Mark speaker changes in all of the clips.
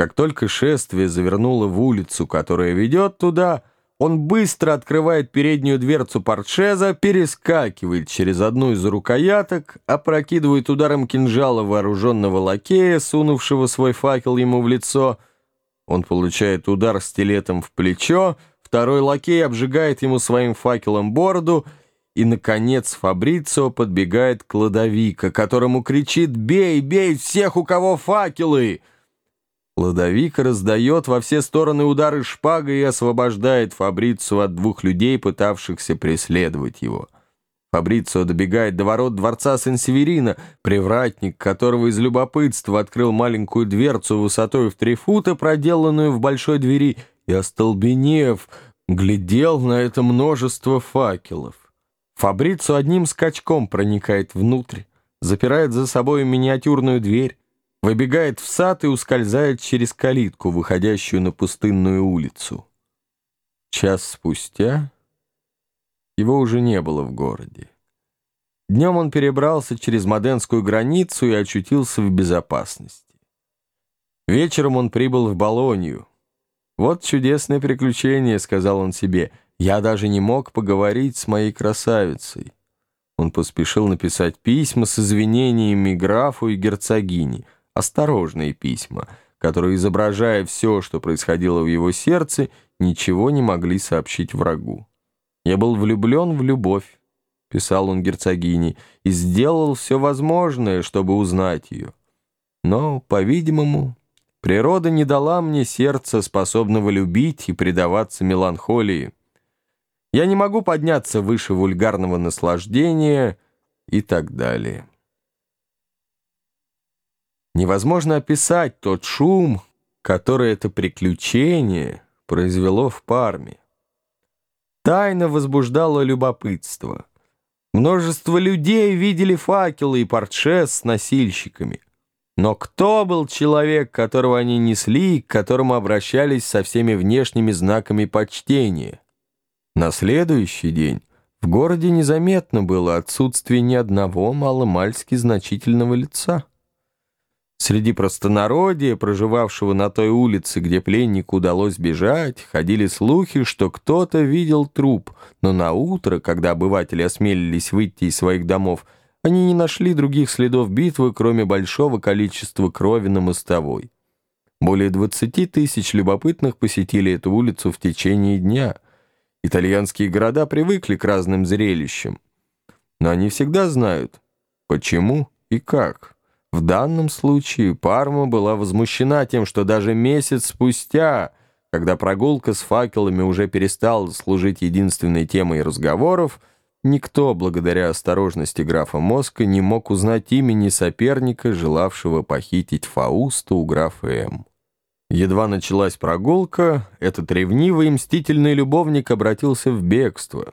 Speaker 1: Как только шествие завернуло в улицу, которая ведет туда, он быстро открывает переднюю дверцу портшеза, перескакивает через одну из рукояток, опрокидывает ударом кинжала вооруженного лакея, сунувшего свой факел ему в лицо. Он получает удар стилетом в плечо, второй лакей обжигает ему своим факелом бороду, и, наконец, Фабрицио подбегает к Ладовика, которому кричит «Бей, бей всех, у кого факелы!» Ладовик раздает во все стороны удары шпагой и освобождает Фабрицу от двух людей, пытавшихся преследовать его. Фабрицио добегает до ворот дворца Сен-Северина, привратник, которого из любопытства открыл маленькую дверцу высотой в три фута, проделанную в большой двери, и, остолбенев, глядел на это множество факелов. Фабрицу одним скачком проникает внутрь, запирает за собой миниатюрную дверь, выбегает в сад и ускользает через калитку, выходящую на пустынную улицу. Час спустя его уже не было в городе. Днем он перебрался через Моденскую границу и очутился в безопасности. Вечером он прибыл в Болонью. «Вот чудесное приключение», — сказал он себе. «Я даже не мог поговорить с моей красавицей». Он поспешил написать письма с извинениями графу и герцогине — осторожные письма, которые, изображая все, что происходило в его сердце, ничего не могли сообщить врагу. «Я был влюблен в любовь», — писал он герцогине, «и сделал все возможное, чтобы узнать ее. Но, по-видимому, природа не дала мне сердца, способного любить и предаваться меланхолии. Я не могу подняться выше вульгарного наслаждения» и так далее. Невозможно описать тот шум, который это приключение произвело в Парме. Тайна возбуждала любопытство. Множество людей видели факелы и портше с носильщиками. Но кто был человек, которого они несли, к которому обращались со всеми внешними знаками почтения? На следующий день в городе незаметно было отсутствие ни одного маломальски значительного лица. Среди простонародья, проживавшего на той улице, где пленнику удалось бежать, ходили слухи, что кто-то видел труп, но на утро, когда обыватели осмелились выйти из своих домов, они не нашли других следов битвы, кроме большого количества крови на мостовой. Более 20 тысяч любопытных посетили эту улицу в течение дня. Итальянские города привыкли к разным зрелищам, но они всегда знают, почему и как. В данном случае Парма была возмущена тем, что даже месяц спустя, когда прогулка с факелами уже перестала служить единственной темой разговоров, никто, благодаря осторожности графа Моска, не мог узнать имени соперника, желавшего похитить Фаусту у графа М. Едва началась прогулка, этот ревнивый и мстительный любовник обратился в бегство.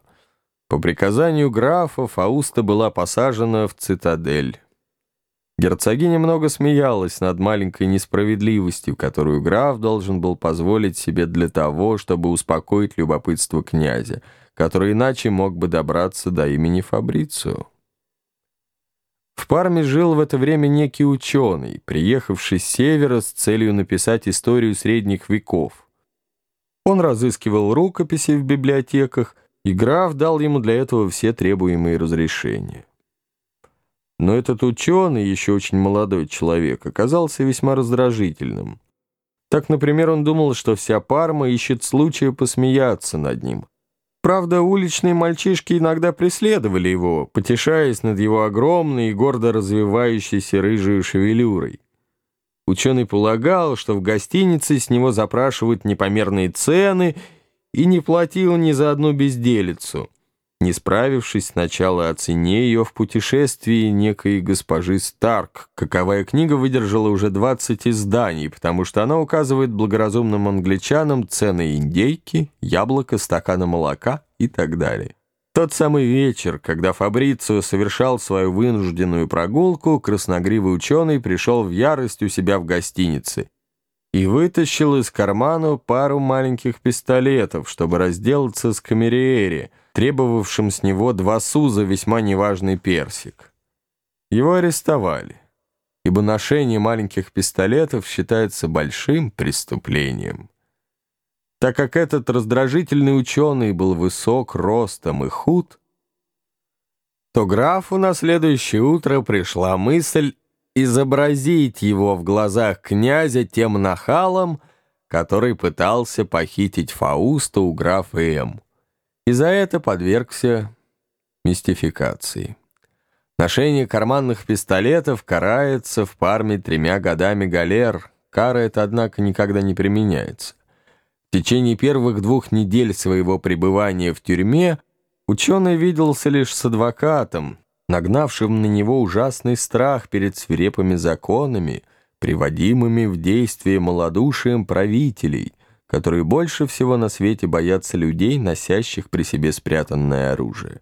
Speaker 1: По приказанию графа Фауста была посажена в цитадель. Герцогиня много смеялась над маленькой несправедливостью, которую граф должен был позволить себе для того, чтобы успокоить любопытство князя, который иначе мог бы добраться до имени Фабрицио. В Парме жил в это время некий ученый, приехавший с севера с целью написать историю средних веков. Он разыскивал рукописи в библиотеках, и граф дал ему для этого все требуемые разрешения. Но этот ученый, еще очень молодой человек, оказался весьма раздражительным. Так, например, он думал, что вся Парма ищет случая посмеяться над ним. Правда, уличные мальчишки иногда преследовали его, потешаясь над его огромной и гордо развивающейся рыжей шевелюрой. Ученый полагал, что в гостинице с него запрашивают непомерные цены и не платил ни за одну безделицу не справившись сначала о цене ее в путешествии некой госпожи Старк, каковая книга выдержала уже 20 изданий, потому что она указывает благоразумным англичанам цены индейки, яблока, стакана молока и так далее. Тот самый вечер, когда Фабрицио совершал свою вынужденную прогулку, красногривый ученый пришел в ярость у себя в гостинице и вытащил из кармана пару маленьких пистолетов, чтобы разделаться с камериери, требовавшим с него два суза весьма неважный персик. Его арестовали. ибо ношение маленьких пистолетов считается большим преступлением. Так как этот раздражительный ученый был высок ростом и худ, то графу на следующее утро пришла мысль изобразить его в глазах князя тем нахалом, который пытался похитить Фауста у графа М. И за это подвергся мистификации. Ношение карманных пистолетов карается в Парме тремя годами галер. Кара эта, однако, никогда не применяется. В течение первых двух недель своего пребывания в тюрьме ученый виделся лишь с адвокатом, нагнавшим на него ужасный страх перед свирепыми законами, приводимыми в действие малодушием правителей, которые больше всего на свете боятся людей, носящих при себе спрятанное оружие.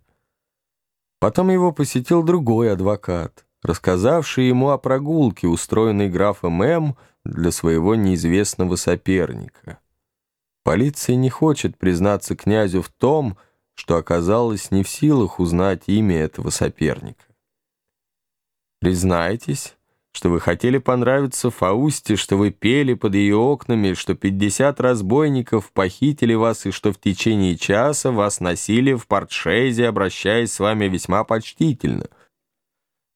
Speaker 1: Потом его посетил другой адвокат, рассказавший ему о прогулке, устроенной графом М. для своего неизвестного соперника. Полиция не хочет признаться князю в том, что оказалось не в силах узнать имя этого соперника. Признайтесь, что вы хотели понравиться Фаусте, что вы пели под ее окнами, что пятьдесят разбойников похитили вас и что в течение часа вас носили в портшезе, обращаясь с вами весьма почтительно.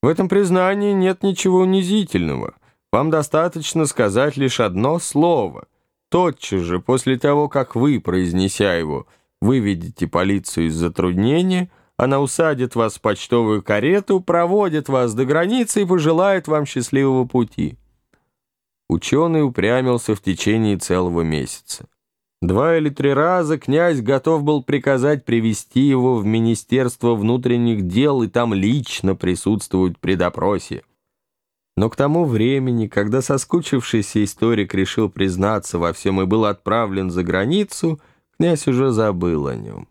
Speaker 1: В этом признании нет ничего унизительного. Вам достаточно сказать лишь одно слово. Тотчас же, после того, как вы, произнеся его, выведете полицию из затруднения — она усадит вас в почтовую карету, проводит вас до границы и пожелает вам счастливого пути. Ученый упрямился в течение целого месяца. Два или три раза князь готов был приказать привести его в Министерство внутренних дел и там лично присутствовать при допросе. Но к тому времени, когда соскучившийся историк решил признаться во всем и был отправлен за границу, князь уже забыл о нем.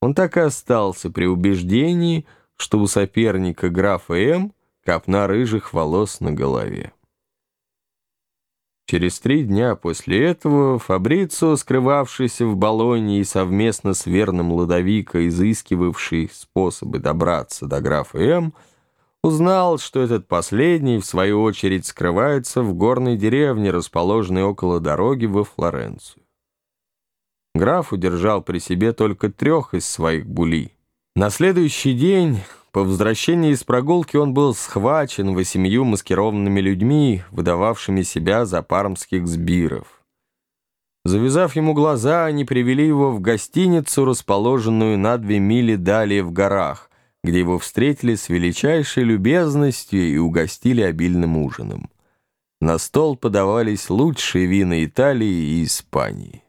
Speaker 1: Он так и остался при убеждении, что у соперника графа М копна рыжих волос на голове. Через три дня после этого Фабрицио, скрывавшийся в Болонии совместно с верным Ладовико, изыскивавший способы добраться до графа М, узнал, что этот последний, в свою очередь, скрывается в горной деревне, расположенной около дороги во Флоренцию. Граф удержал при себе только трех из своих булей. На следующий день, по возвращении из прогулки, он был схвачен восемью маскированными людьми, выдававшими себя за пармских сбиров. Завязав ему глаза, они привели его в гостиницу, расположенную на две мили далее в горах, где его встретили с величайшей любезностью и угостили обильным ужином. На стол подавались лучшие вина Италии и Испании.